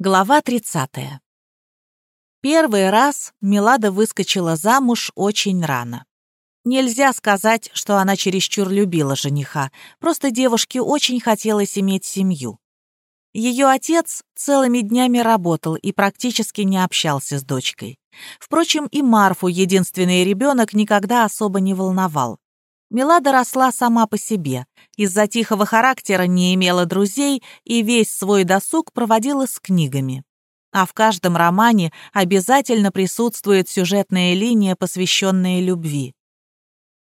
Глава 30. Первый раз Милада выскочила замуж очень рано. Нельзя сказать, что она чересчур любила жениха, просто девушке очень хотелось иметь семью. Ее отец целыми днями работал и практически не общался с дочкой. Впрочем, и Марфу, единственный ребенок, никогда особо не волновал. Милада росла сама по себе, из-за тихого характера не имела друзей и весь свой досуг проводила с книгами. А в каждом романе обязательно присутствует сюжетная линия, посвященная любви.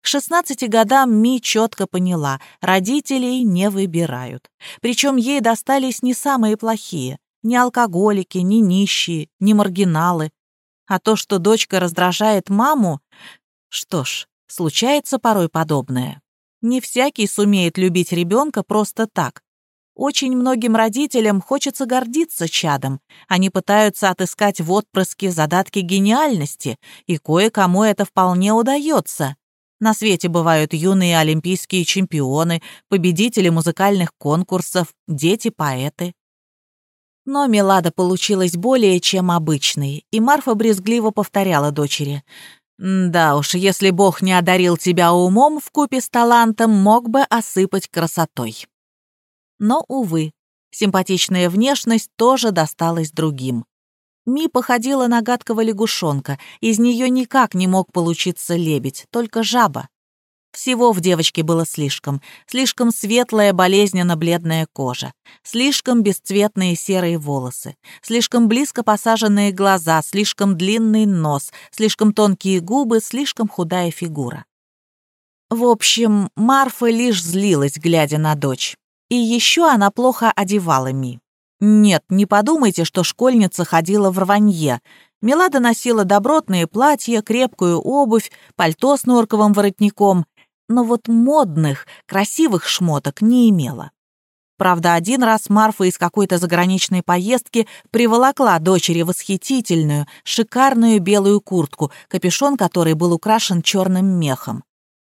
К 16 годам Ми четко поняла, родителей не выбирают. Причем ей достались не самые плохие, ни алкоголики, ни нищие, ни маргиналы. А то, что дочка раздражает маму, что ж, Случается порой подобное. Не всякий сумеет любить ребенка просто так. Очень многим родителям хочется гордиться чадом. Они пытаются отыскать в отпрыске задатки гениальности, и кое-кому это вполне удается. На свете бывают юные олимпийские чемпионы, победители музыкальных конкурсов, дети-поэты. Но Милада получилась более чем обычной, и Марфа брезгливо повторяла дочери. Да уж, если Бог не одарил тебя умом в купе с талантом, мог бы осыпать красотой. Но, увы, симпатичная внешность тоже досталась другим. Ми походила на гадкого лягушонка, из нее никак не мог получиться лебедь, только жаба. Всего в девочке было слишком. Слишком светлая, болезненно-бледная кожа. Слишком бесцветные серые волосы. Слишком близко посаженные глаза. Слишком длинный нос. Слишком тонкие губы. Слишком худая фигура. В общем, Марфа лишь злилась, глядя на дочь. И еще она плохо одевала Ми. Нет, не подумайте, что школьница ходила в рванье. Милада носила добротные платья, крепкую обувь, пальто с норковым воротником но вот модных, красивых шмоток не имела. Правда, один раз Марфа из какой-то заграничной поездки приволокла дочери восхитительную, шикарную белую куртку, капюшон которой был украшен черным мехом.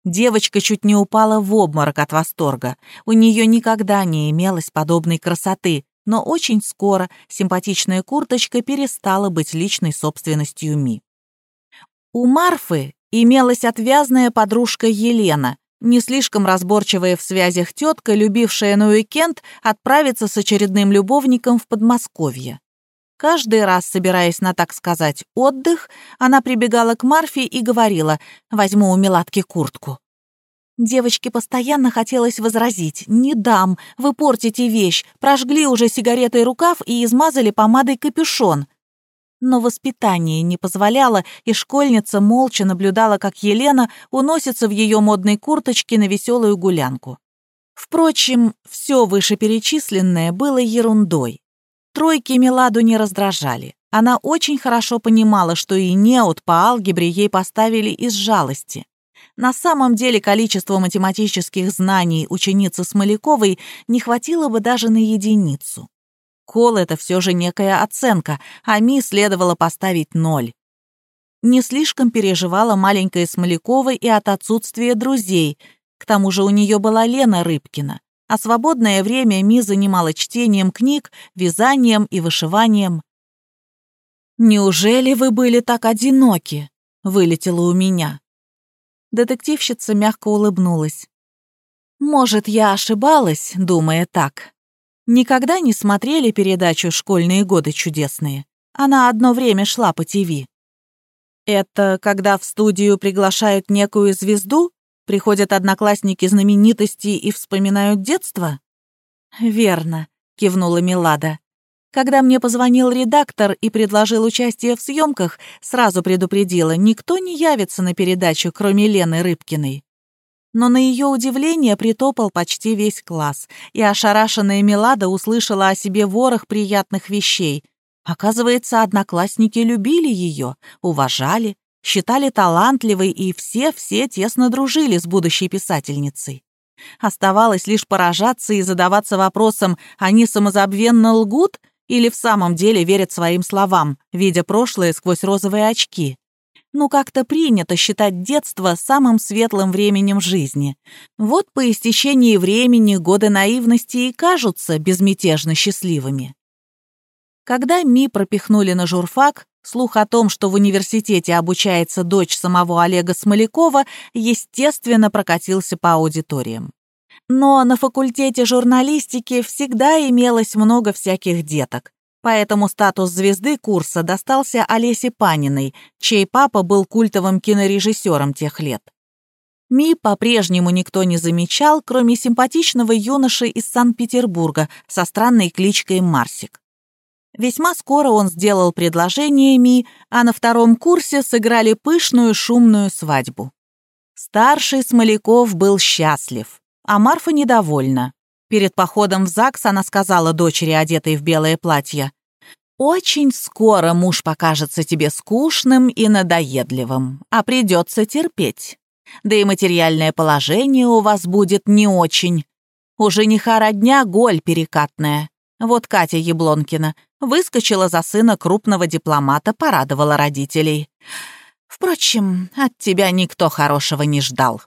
Девочка чуть не упала в обморок от восторга. У нее никогда не имелось подобной красоты, но очень скоро симпатичная курточка перестала быть личной собственностью Ми. У Марфы имелась отвязная подружка Елена, не слишком разборчивая в связях тетка, любившая на уикенд отправиться с очередным любовником в Подмосковье. Каждый раз, собираясь на, так сказать, отдых, она прибегала к Марфе и говорила «возьму у Меладки куртку». Девочке постоянно хотелось возразить «не дам, вы портите вещь, прожгли уже сигаретой рукав и измазали помадой капюшон». Но воспитание не позволяло, и школьница молча наблюдала, как Елена уносится в ее модной курточке на веселую гулянку. Впрочем, все вышеперечисленное было ерундой. Тройки Меладу не раздражали. Она очень хорошо понимала, что и неот по алгебре ей поставили из жалости. На самом деле количество математических знаний ученицы Смоляковой не хватило бы даже на единицу. Кол — это все же некая оценка, а Ми следовало поставить ноль. Не слишком переживала маленькая Смолякова и от отсутствия друзей. К тому же у нее была Лена Рыбкина, а свободное время Ми занимала чтением книг, вязанием и вышиванием. «Неужели вы были так одиноки?» — вылетело у меня. Детективщица мягко улыбнулась. «Может, я ошибалась, думая так, Никогда не смотрели передачу «Школьные годы чудесные»? Она одно время шла по ТВ. Это когда в студию приглашают некую звезду, приходят одноклассники знаменитости и вспоминают детство? Верно, кивнула Милада. Когда мне позвонил редактор и предложил участие в съемках, сразу предупредила, никто не явится на передачу, кроме Лены Рыбкиной но на ее удивление притопал почти весь класс, и ошарашенная Милада услышала о себе ворох приятных вещей. Оказывается, одноклассники любили ее, уважали, считали талантливой, и все-все тесно дружили с будущей писательницей. Оставалось лишь поражаться и задаваться вопросом, они самозабвенно лгут или в самом деле верят своим словам, видя прошлое сквозь розовые очки. Ну, как-то принято считать детство самым светлым временем жизни. Вот по истечении времени годы наивности и кажутся безмятежно счастливыми. Когда Ми пропихнули на журфак, слух о том, что в университете обучается дочь самого Олега Смолякова, естественно, прокатился по аудиториям. Но на факультете журналистики всегда имелось много всяких деток, поэтому статус звезды курса достался Олесе Паниной, чей папа был культовым кинорежиссером тех лет. Ми по-прежнему никто не замечал, кроме симпатичного юноши из Санкт-Петербурга со странной кличкой Марсик. Весьма скоро он сделал предложение Ми, а на втором курсе сыграли пышную шумную свадьбу. Старший Смоляков был счастлив, а Марфа недовольна. Перед походом в ЗАГС она сказала дочери, одетой в белое платье, «Очень скоро муж покажется тебе скучным и надоедливым, а придется терпеть. Да и материальное положение у вас будет не очень. У жениха родня голь перекатная. Вот Катя Яблонкина выскочила за сына крупного дипломата, порадовала родителей. Впрочем, от тебя никто хорошего не ждал.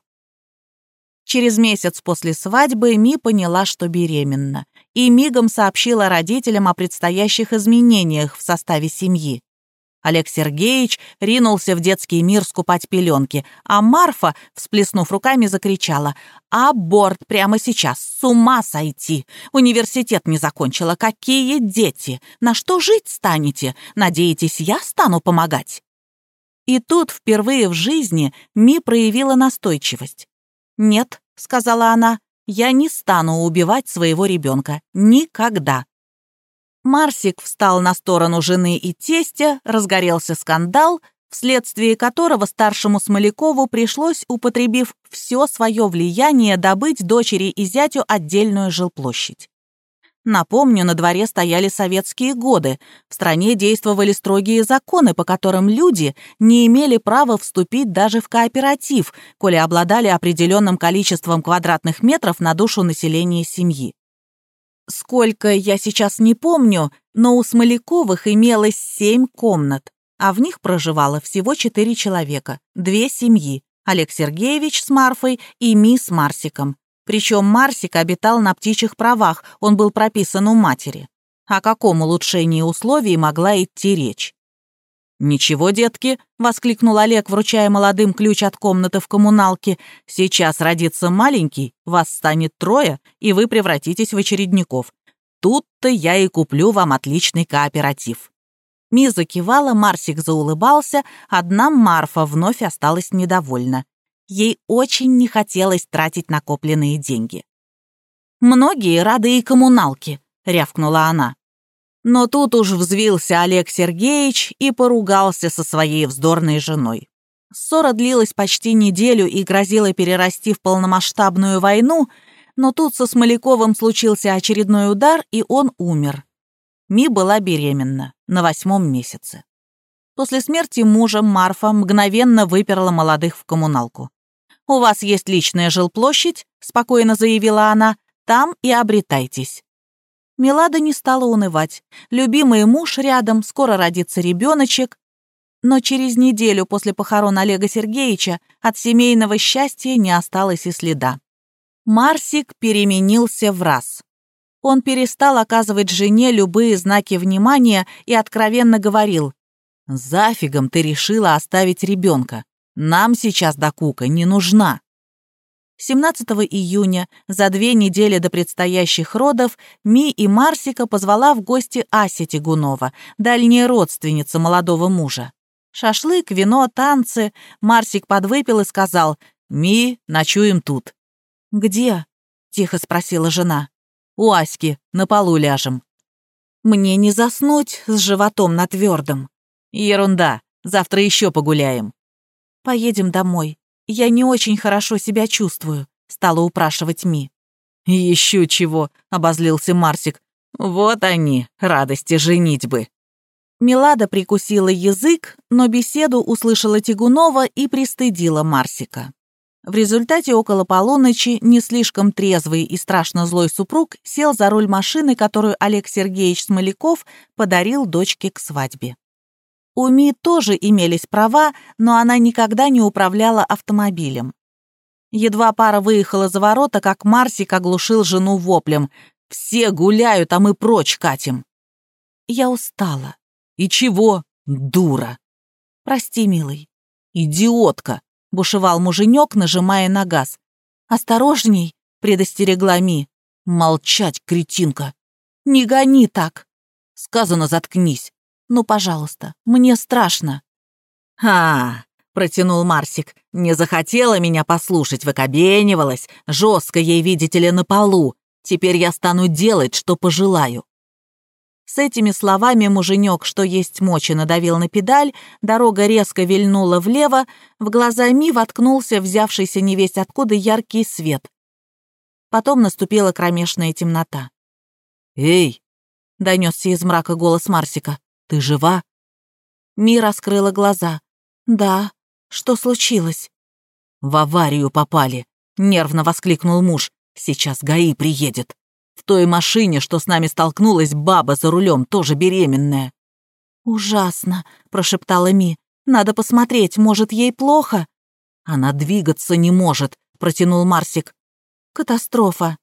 Через месяц после свадьбы Ми поняла, что беременна, и мигом сообщила родителям о предстоящих изменениях в составе семьи. Олег Сергеевич ринулся в детский мир скупать пеленки, а Марфа, всплеснув руками, закричала «Аборт прямо сейчас! С ума сойти! Университет не закончила! Какие дети! На что жить станете? Надеетесь, я стану помогать?» И тут впервые в жизни Ми проявила настойчивость. «Нет», — сказала она, — «я не стану убивать своего ребенка. Никогда. Марсик встал на сторону жены и тестя, разгорелся скандал, вследствие которого старшему Смолякову пришлось, употребив все свое влияние, добыть дочери и зятю отдельную жилплощадь. Напомню, на дворе стояли советские годы. В стране действовали строгие законы, по которым люди не имели права вступить даже в кооператив, коли обладали определенным количеством квадратных метров на душу населения семьи. Сколько, я сейчас не помню, но у Смоляковых имелось семь комнат, а в них проживало всего четыре человека, две семьи, Олег Сергеевич с Марфой и Ми с Марсиком. Причем Марсик обитал на птичьих правах, он был прописан у матери. О каком улучшении условий могла идти речь? «Ничего, детки», — воскликнул Олег, вручая молодым ключ от комнаты в коммуналке. «Сейчас родится маленький, вас станет трое, и вы превратитесь в очередников. Тут-то я и куплю вам отличный кооператив». Миза кивала, Марсик заулыбался, одна Марфа вновь осталась недовольна. Ей очень не хотелось тратить накопленные деньги. «Многие рады и коммуналке», — рявкнула она. Но тут уж взвился Олег Сергеевич и поругался со своей вздорной женой. Ссора длилась почти неделю и грозила перерасти в полномасштабную войну, но тут со Смоляковым случился очередной удар, и он умер. Ми была беременна на восьмом месяце. После смерти мужа Марфа мгновенно выперла молодых в коммуналку. «У вас есть личная жилплощадь», — спокойно заявила она, — «там и обретайтесь». Милада не стала унывать. Любимый муж рядом, скоро родится ребеночек. Но через неделю после похорон Олега Сергеевича от семейного счастья не осталось и следа. Марсик переменился в раз. Он перестал оказывать жене любые знаки внимания и откровенно говорил, «Зафигом ты решила оставить ребенка. Нам сейчас докука не нужна». 17 июня, за две недели до предстоящих родов, Ми и Марсика позвала в гости Ася Тягунова, дальняя родственница молодого мужа. Шашлык, вино, танцы. Марсик подвыпил и сказал, «Ми, ночуем тут». «Где?» — тихо спросила жена. «У Аськи, на полу ляжем». «Мне не заснуть с животом на твердом». «Ерунда, завтра еще погуляем». «Поедем домой. «Я не очень хорошо себя чувствую», — стала упрашивать Ми. «Еще чего», — обозлился Марсик. «Вот они, радости женитьбы». Милада прикусила язык, но беседу услышала Тягунова и пристыдила Марсика. В результате около полуночи не слишком трезвый и страшно злой супруг сел за руль машины, которую Олег Сергеевич Смоляков подарил дочке к свадьбе. У Ми тоже имелись права, но она никогда не управляла автомобилем. Едва пара выехала за ворота, как Марсик оглушил жену воплем. «Все гуляют, а мы прочь катим!» Я устала. И чего? Дура. Прости, милый. Идиотка, бушевал муженек, нажимая на газ. Осторожней, предостерегла Ми. Молчать, кретинка. Не гони так. Сказано, заткнись. Ну, пожалуйста, мне страшно. А, протянул Марсик. Не захотела меня послушать, выкобенивалась. Жестко ей, видите ли, на полу. Теперь я стану делать, что пожелаю. С этими словами муженек, что есть мочи, надавил на педаль, дорога резко вильнула влево, в глаза Ми воткнулся взявшийся невесть откуда яркий свет. Потом наступила кромешная темнота. «Эй!» — донесся из мрака голос Марсика. «Ты жива?» Ми раскрыла глаза. «Да. Что случилось?» «В аварию попали», — нервно воскликнул муж. «Сейчас ГАИ приедет». В той машине, что с нами столкнулась, баба за рулем, тоже беременная». «Ужасно», — прошептала Ми. «Надо посмотреть, может, ей плохо?» «Она двигаться не может», — протянул Марсик. «Катастрофа».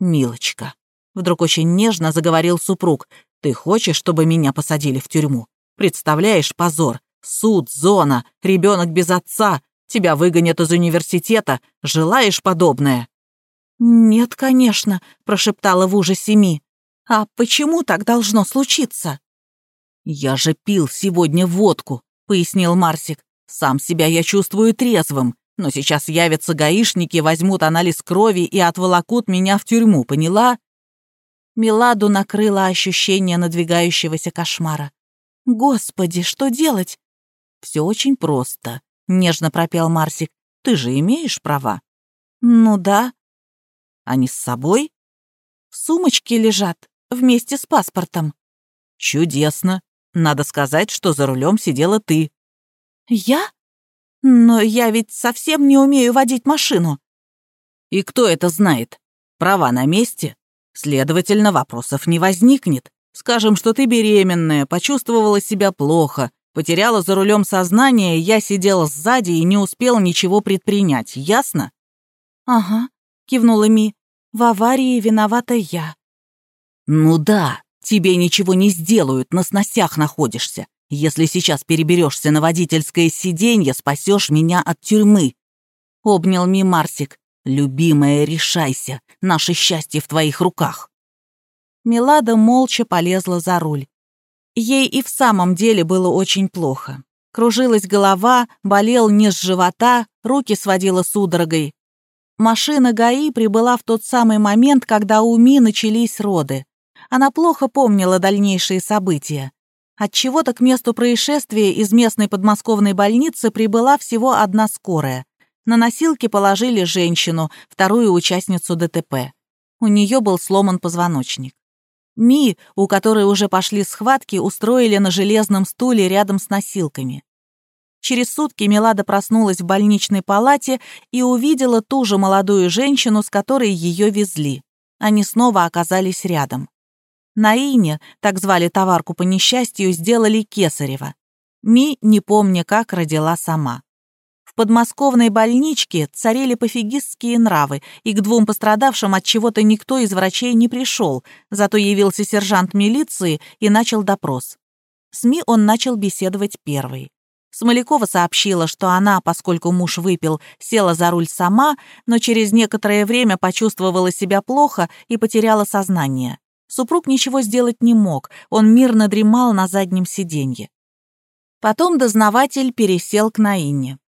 «Милочка», — вдруг очень нежно заговорил супруг, «ты хочешь, чтобы меня посадили в тюрьму? Представляешь, позор. Суд, зона, ребенок без отца, тебя выгонят из университета. Желаешь подобное?» «Нет, конечно», — прошептала в ужасе Ми. «А почему так должно случиться?» «Я же пил сегодня водку», — пояснил Марсик. «Сам себя я чувствую трезвым, но сейчас явятся гаишники, возьмут анализ крови и отволокут меня в тюрьму, поняла?» Миладу накрыло ощущение надвигающегося кошмара. «Господи, что делать?» «Все очень просто», — нежно пропел Марсик. «Ты же имеешь права?» «Ну да», они с собой? В сумочке лежат, вместе с паспортом. Чудесно. Надо сказать, что за рулем сидела ты. Я? Но я ведь совсем не умею водить машину. И кто это знает? Права на месте? Следовательно, вопросов не возникнет. Скажем, что ты беременная, почувствовала себя плохо, потеряла за рулем сознание, я сидела сзади и не успел ничего предпринять, ясно? Ага, кивнула Ми. В аварии виновата я. Ну да, тебе ничего не сделают, на сносях находишься. Если сейчас переберешься на водительское сиденье, спасешь меня от тюрьмы. Обнял Ми Марсик. Любимая, решайся. Наше счастье в твоих руках. Милада молча полезла за руль. Ей и в самом деле было очень плохо. Кружилась голова, болел низ живота, руки сводила судорогой. Машина ГАИ прибыла в тот самый момент, когда у Ми начались роды. Она плохо помнила дальнейшие события. От чего то к месту происшествия из местной подмосковной больницы прибыла всего одна скорая. На носилки положили женщину, вторую участницу ДТП. У нее был сломан позвоночник. Ми, у которой уже пошли схватки, устроили на железном стуле рядом с носилками. Через сутки Милада проснулась в больничной палате и увидела ту же молодую женщину, с которой ее везли. Они снова оказались рядом. На Ине, так звали товарку по несчастью, сделали кесарево. Ми, не помня как, родила сама. В подмосковной больничке царили пофигистские нравы, и к двум пострадавшим от чего-то никто из врачей не пришел, зато явился сержант милиции и начал допрос. СМИ он начал беседовать первый. Смолякова сообщила, что она, поскольку муж выпил, села за руль сама, но через некоторое время почувствовала себя плохо и потеряла сознание. Супруг ничего сделать не мог, он мирно дремал на заднем сиденье. Потом дознаватель пересел к Наине.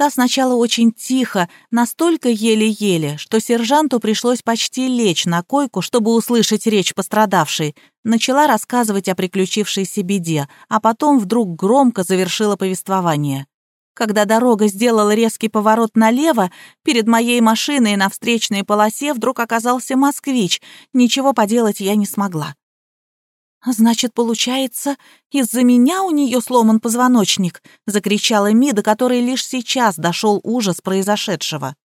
Та сначала очень тихо, настолько еле-еле, что сержанту пришлось почти лечь на койку, чтобы услышать речь пострадавшей. Начала рассказывать о приключившейся беде, а потом вдруг громко завершила повествование. Когда дорога сделала резкий поворот налево, перед моей машиной на встречной полосе вдруг оказался москвич. Ничего поделать я не смогла. «Значит, получается, из-за меня у нее сломан позвоночник», — закричала Мида, которой лишь сейчас дошел ужас произошедшего.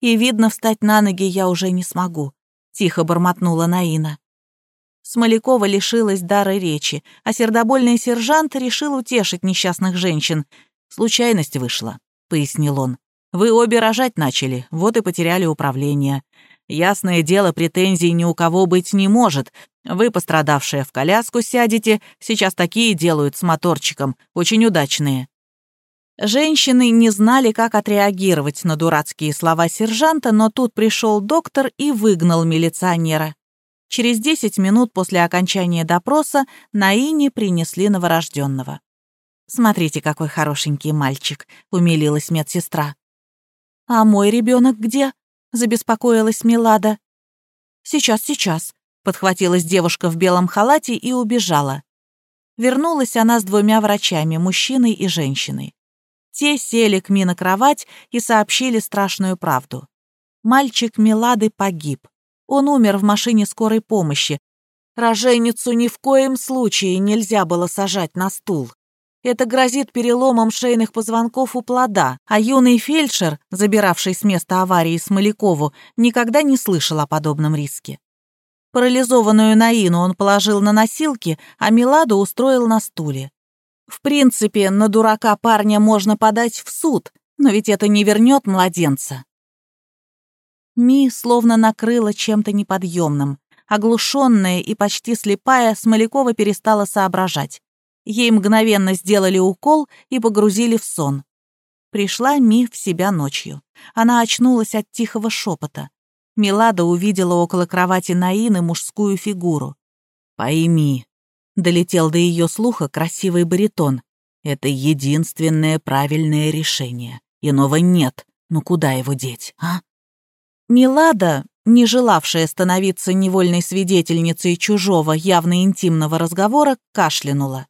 «И, видно, встать на ноги я уже не смогу», — тихо бормотнула Наина. Смолякова лишилась дара речи, а сердобольный сержант решил утешить несчастных женщин. «Случайность вышла», — пояснил он. «Вы обе рожать начали, вот и потеряли управление. Ясное дело, претензий ни у кого быть не может. Вы, пострадавшая, в коляску сядете, сейчас такие делают с моторчиком, очень удачные». Женщины не знали, как отреагировать на дурацкие слова сержанта, но тут пришел доктор и выгнал милиционера. Через 10 минут после окончания допроса Наине принесли новорожденного. «Смотрите, какой хорошенький мальчик», — умилилась медсестра. «А мой ребенок где?» — забеспокоилась Милада. «Сейчас, сейчас», — подхватилась девушка в белом халате и убежала. Вернулась она с двумя врачами, мужчиной и женщиной. Те сели к Ми на кровать и сообщили страшную правду. Мальчик Милады погиб. Он умер в машине скорой помощи. Роженицу ни в коем случае нельзя было сажать на стул. Это грозит переломом шейных позвонков у плода, а юный фельдшер, забиравший с места аварии Смолякову, никогда не слышал о подобном риске. Парализованную Наину он положил на носилки, а Миладу устроил на стуле. В принципе, на дурака парня можно подать в суд, но ведь это не вернет младенца. Ми словно накрыла чем-то неподъемным. Оглушенная и почти слепая, Смолякова перестала соображать. Ей мгновенно сделали укол и погрузили в сон. Пришла Ми в себя ночью. Она очнулась от тихого шепота. Милада увидела около кровати Наины мужскую фигуру. «Пойми», — долетел до ее слуха красивый баритон, «это единственное правильное решение. Иного нет. Ну куда его деть, а?» Милада, не желавшая становиться невольной свидетельницей чужого, явно интимного разговора, кашлянула.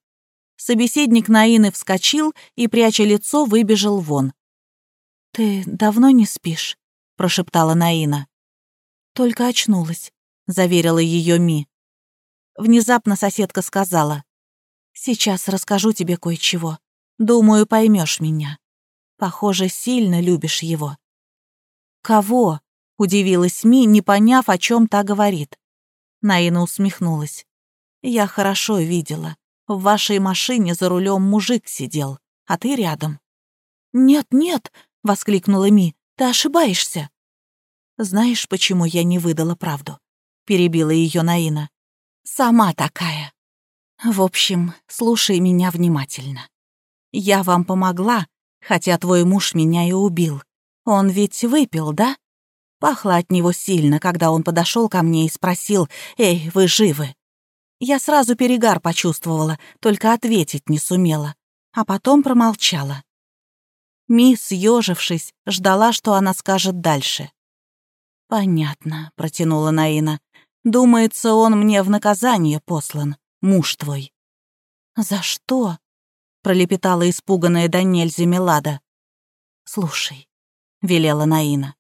Собеседник Наины вскочил и, пряча лицо, выбежал вон. «Ты давно не спишь?» — прошептала Наина. «Только очнулась», — заверила ее Ми. Внезапно соседка сказала. «Сейчас расскажу тебе кое-чего. Думаю, поймешь меня. Похоже, сильно любишь его». «Кого?» — удивилась Ми, не поняв, о чем та говорит. Наина усмехнулась. «Я хорошо видела. В вашей машине за рулем мужик сидел, а ты рядом». «Нет, нет!» — воскликнула Ми. «Ты ошибаешься!» «Знаешь, почему я не выдала правду?» — перебила ее Наина. «Сама такая. В общем, слушай меня внимательно. Я вам помогла, хотя твой муж меня и убил. Он ведь выпил, да? Пахло от него сильно, когда он подошел ко мне и спросил, «Эй, вы живы?» Я сразу перегар почувствовала, только ответить не сумела, а потом промолчала. Мисс, съежившись, ждала, что она скажет дальше. «Понятно», — протянула Наина. «Думается, он мне в наказание послан, муж твой». «За что?» — пролепетала испуганная до нельзя Мелада. «Слушай», — велела Наина.